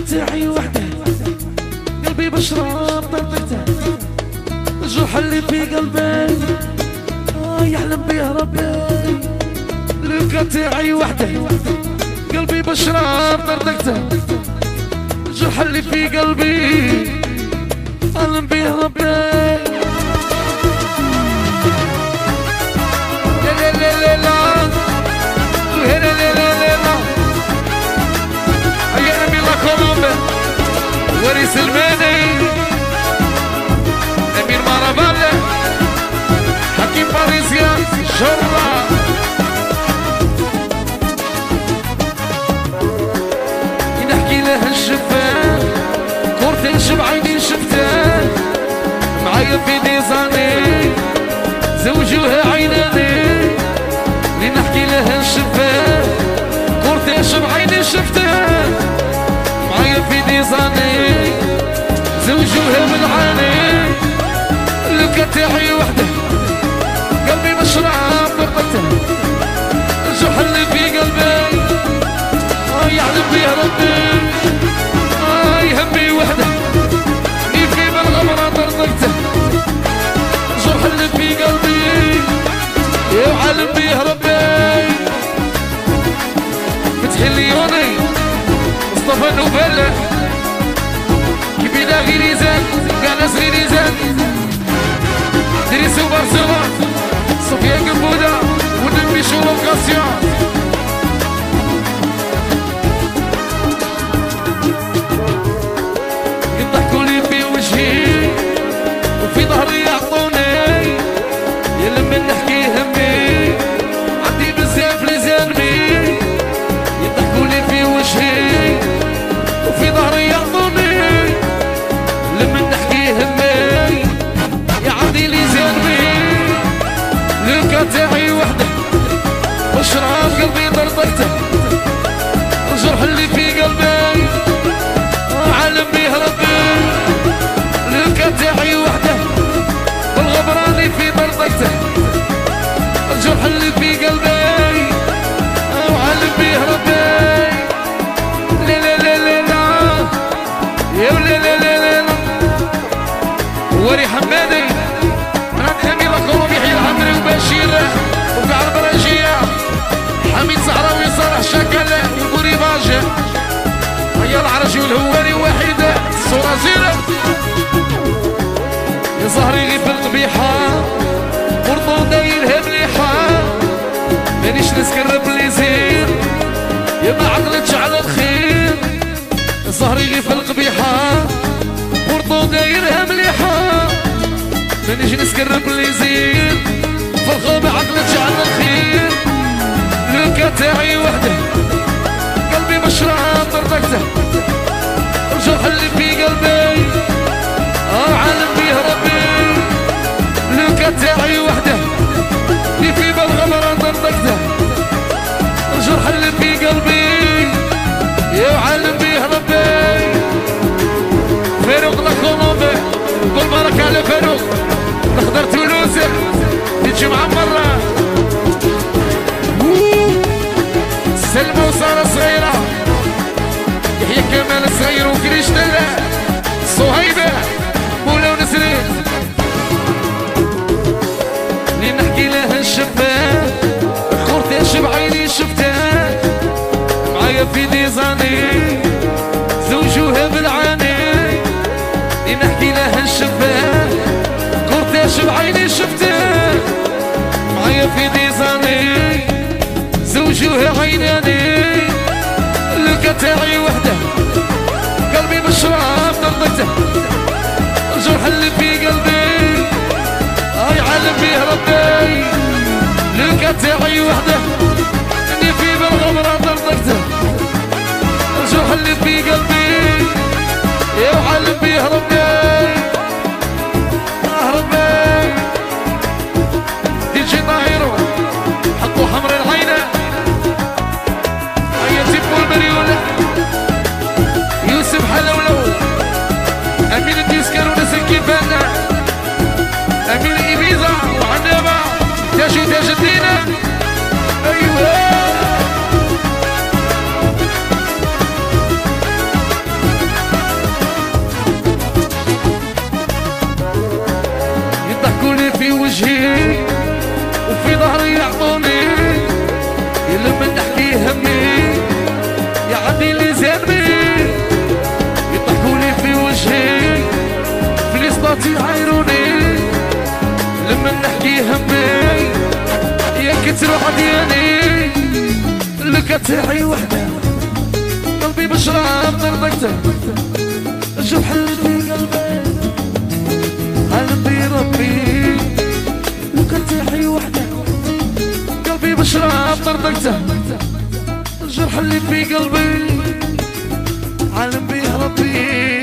تاعي وحده. قلبي بشرار طلبته الجرح اللي في قلبي يحلم بيه ربي. لقى تاعي وحده. قلبي بشرار طردقته الجرح اللي في قلبي. حلم بيه ربي. نشب عيني شفته. معايا في ديزاني زوجوها عيناني. لي نحكي لها شفه نشب عيني شفته. معايا في ديزاني زوجوها والعاني لو كانت وحده. قلبي مش مشرعه بقته قلبي ربي. فتح ليوني مصطفى نوفل كبيرة غير زين كان صغير زين دري سوبر سوبر قطعي وحدة واشرب قلبي ضربته صهري غيب القبيحة ورطو دايرها مليحة. مانيش نسكرب لي زين يا ما عقلتش على الخير. صهري غيب القبيحة ورطو دايرها مليحة. مانيش نسكرب لي زين فرخة ما عقلتش على الخير. لوكا تاعي وحده قلبي مش راه مرتكته الجرح اللي فيه وسارة صغيرة يحيى كمال صغير وكريش صهيبة مولا ونسرين اللي نحكي لها الشفاه خورتاش بعيني شفتها. معايا في ديزاني زوجوها بالعاني. اللي نحكي لها شفتها. معايا في ديزاني زوجوها عيناني. تاعي وحده. قلبي مشراب نرضته الجرح اللي في قلبي. هاي عالم فيه ربي. لقى تاعي وحده. إني في بالغمرة نرضته الجرح اللي في قلبي. امير إيبيزا وعندما تشي تشدينا أيوه. كتر عدياني لك تاعي وحدة. قلبي بشرب ضربته جرح اللي في قلبي. قلبي ربي لك تاعي وحدة. قلبي بشرب ضربته الجرح اللي في قلبي. عالم بيه ربي.